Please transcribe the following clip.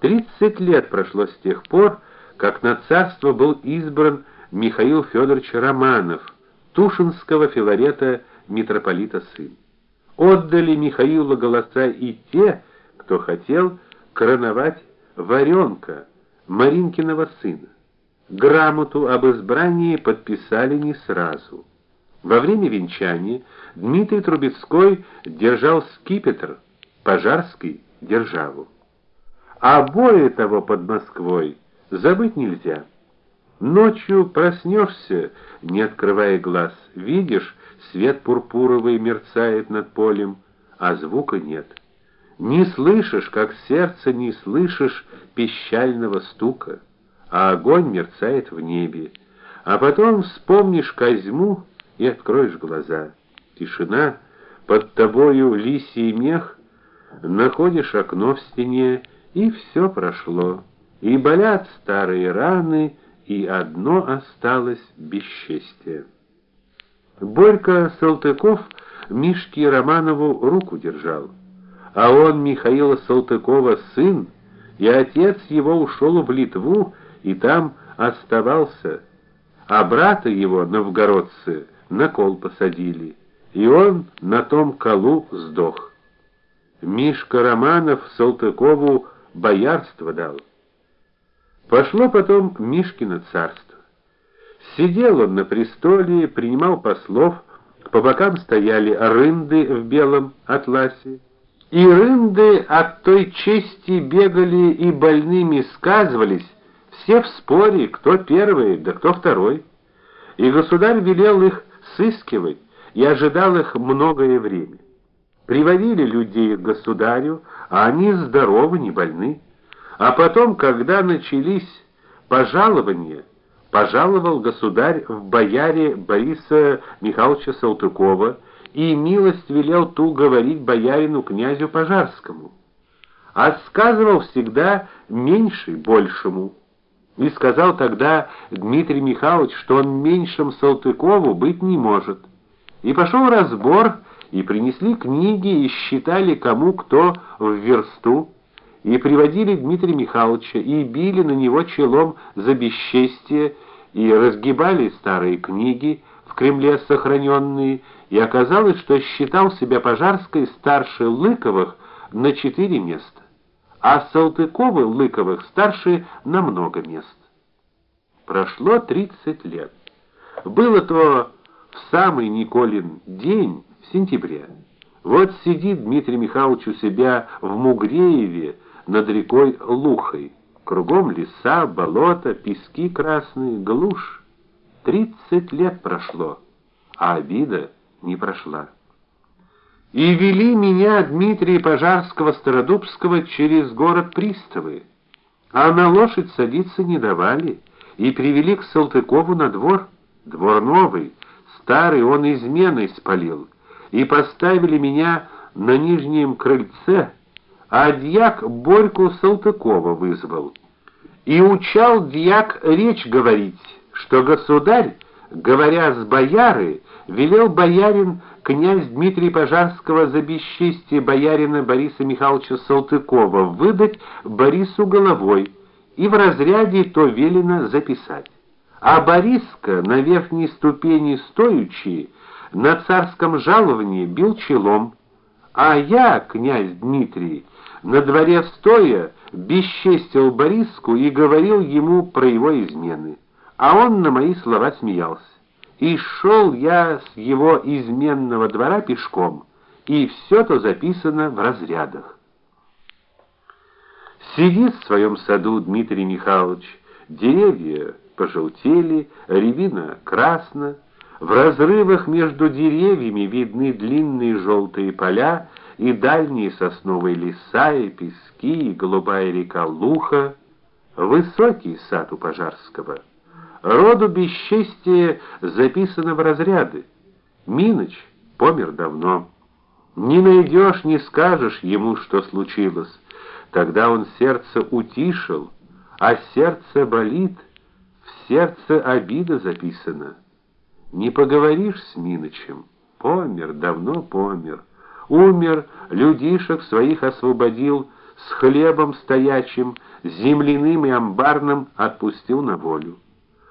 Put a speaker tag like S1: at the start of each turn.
S1: Тридцать лет прошло с тех пор, как на царство был избран Михаил Федорович Романов, Тушинского Филарета митрополита сын. Отдали Михаилу голоса и те, кто хотел короновать Варенка, Маринкиного сына. Грамоту об избрании подписали не сразу. Во время венчания Дмитрий Трубецкой держал скипетр, Пожарский державу. А бои того под Москвой забыть нельзя. Ночью проснешься, не открывая глаз, видишь, свет пурпуровый мерцает над полем, а звука нет. Не слышишь, как сердце не слышишь пищального стука, а огонь мерцает в небе. А потом вспомнишь Козьму и откроешь глаза. Тишина, под тобою лисий мех, находишь окно в стене, и все прошло. И болят старые раны, и одно осталось бесчестие. Борька Салтыков Мишке Романову руку держал, а он Михаила Салтыкова сын, и отец его ушел в Литву и там оставался, а брата его новгородцы на кол посадили, и он на том колу сдох. Мишка Романов Салтыкову боярство дал. Пошло потом Мишкино царство. Сидел он на престоле, принимал послов, по бокам стояли рынды в белом атласе. И рынды от той чести бегали и больными сказывались, все в споре, кто первый, да кто второй. И государь велел их сыскивать и ожидал их многое время. Приводили людей к государю, а они здоровы, не больны. А потом, когда начались пожалования, пожаловал государь в бояре Бориса Михайловича Салтыкова и милость велел ту говорить боярину князю Пожарскому. А сказывал всегда меньший большему. И сказал тогда Дмитрий Михайлович, что он меньшим Салтыкову быть не может. И пошел разбор, и принесли книги и считали кому кто в версту и приводили Дмитрия Михайловича и били на него челом за бесчестие и разгибали старые книги в Кремле сохраненные, и оказалось, что считал себя Пожарской старше Лыковых на четыре места, а Салтыковы Лыковых старше на много мест. Прошло тридцать лет. Было то в самый Николин день в сентябре. Вот сидит Дмитрий Михайлович у себя в Мугрееве, над рекой Лухой. Кругом леса, болота, пески красные, глушь. Тридцать лет прошло, а обида не прошла. И вели меня Дмитрия Пожарского Стародубского через город приставы, а на лошадь садиться не давали, и привели к Салтыкову на двор, двор новый, старый он изменой спалил, и поставили меня на нижнем крыльце а дьяк Борьку Салтыкова вызвал. И учал дьяк речь говорить, что государь, говоря с бояры, велел боярин князь Дмитрий Пожарского за бесчестие боярина Бориса Михайловича Салтыкова выдать Борису головой, и в разряде то велено записать. А Бориска на верхней ступени стоячи на царском жаловании бил челом, а я, князь Дмитрий, на дворе стоя бесчестил Бориску и говорил ему про его измены. А он на мои слова смеялся. И шел я с его изменного двора пешком, и все то записано в разрядах. Сидит в своем саду Дмитрий Михайлович, деревья пожелтели, рябина красна, в разрывах между деревьями видны длинные желтые поля, и дальние сосновые леса, и пески, и голубая река Луха, высокий сад у Пожарского. Роду бесчестия записано в разряды. Миноч помер давно. Не найдешь, не скажешь ему, что случилось. Тогда он сердце утишил, а сердце болит, в сердце обида записана. Не поговоришь с Миночем, помер, давно помер умер, людишек своих освободил, с хлебом стоячим, земляным и амбарным отпустил на волю.